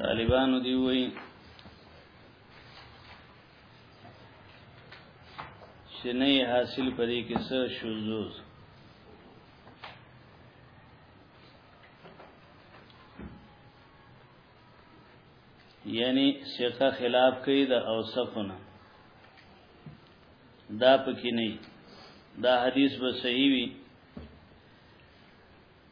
طالبانو دی وایي چې نه حاصل پدې کې څه شذوذ یعنی ثقه خلاف کوي د اوصفونه دا پکې نه دا حدیث به صحیح وي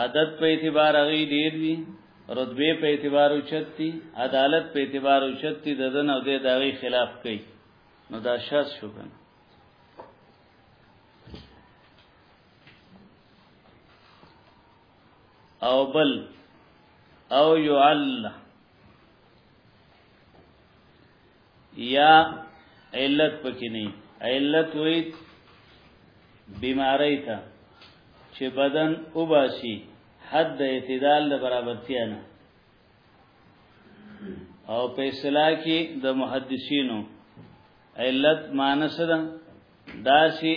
عادت په اعتبار هغه ډیر دي رتبه په اعتبار اوچتي عدالت په اعتبار اوچتي د دن او د دغه خلاف کوي نو دا شاس شو کنه او بل او يعلّ یا علت پکې نه علت وای بیماری ته چې بدن وباسي حد اعتدال د برابرتیا نه او په اصطلاح کې د محدثینو علت مانس ده داسي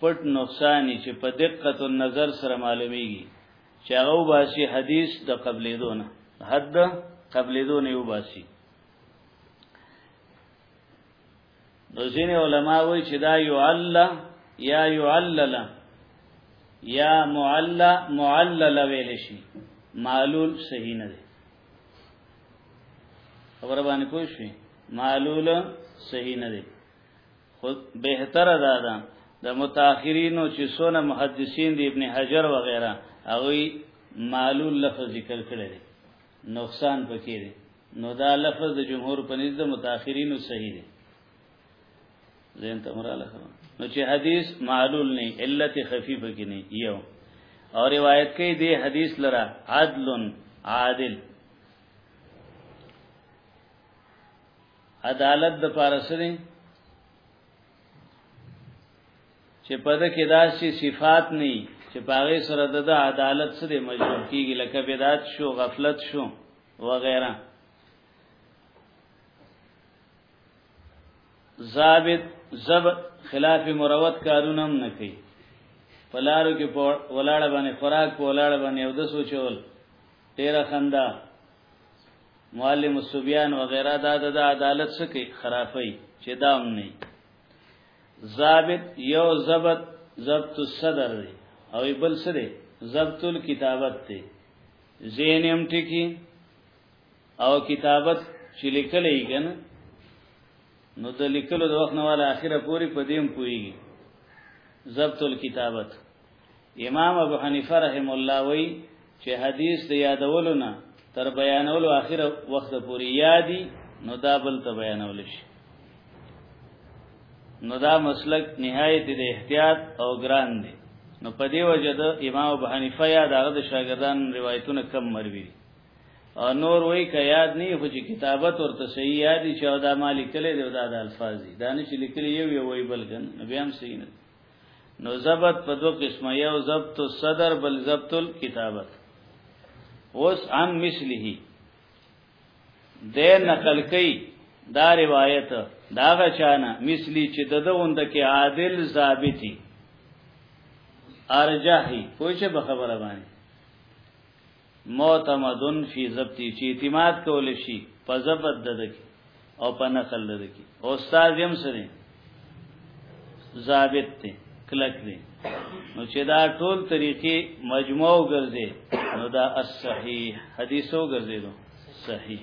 پټ نقصان چې په دقت النظر سره معلومیږي چې هغه باسي حدیث د قبلې دونه حد قبلې دونه یو باسي نو ځین علما وایي چې دا یو الله یا یو علل یا معلا معلل ویل شي معلول صحیح نه دی خبر باندې پوه شئ معلول صحیح نه دی خود بهتر ادا ده د متأخرینو چې سونه محدثین دی ابن حجر وغیرہ هغه معلول لفظ ذکر کړی دی نقصان پکې دی نو دا لفظ د جمهور په نزد متأخرینو صحیح دی زین تمراله نو چې حدیث معلول نه علت خفیفه کې نه یو او روایت کې دی حدیث لرا عدل عادل عدالت د پارسره چې په د کې داسې صفات نه چې پاغه سره د عدالت سره مجبور کیږي لکه بدعت شو غفلت شو وغیرہ ضابط زب خلاف مروت کارونه هم نه کوي پلارو کې ولاړه باندې خوراک په ولاړه باندې او د سوچول ډیره خندا معلم الصبيان وغیرہ دا د عدالت سکه خرافي چې دا هم نه ضابط یو ضبط ضبط الصدر دی او بل سره ضبط الكتابت دی زین هم ټکی او کتابت چې لیکل یې کنه نو د لیکلو د وخت نه والا اخره پوری په دیم پویږي ضبط الكتابت امام ابو حنیفه رحم الله وی چې حدیث د یادولو نه تر بیانولو اخر وخت پورې یادی نو دا بل ته بیانول شي نو دا مسلک نهایت د احتیاط او ګران دی نو په دی وجه د امام ابو حنیفه یا دغه د شاګردان روایتونه کم مروي او نور وی ک یاد نه خو چې کتابت ورته صحیح یادی چې دا مالک له دا د الفاظي دانش لیکلی یو یو وی بلګن نو بیا هم صحیح نه نو ضبط په دو قسمه یو ضبط الصدر بل ضبط الكتابت اوس عن مثله د نقل کوي دا روایت دا غچانا مثلی چې ددوند کې عادل ضابطی ارجحی پوښه به خبره باندې معتمدن فی ضبطی چې اعتماد کول شي په ضبط ددکی او په نقل ددکی استاد یم سره ضابط ته کلک دی نو چې دا ټول طریقې مجموع ګرځي نو دا الصحیح حدیثو ګرځي نو صحیح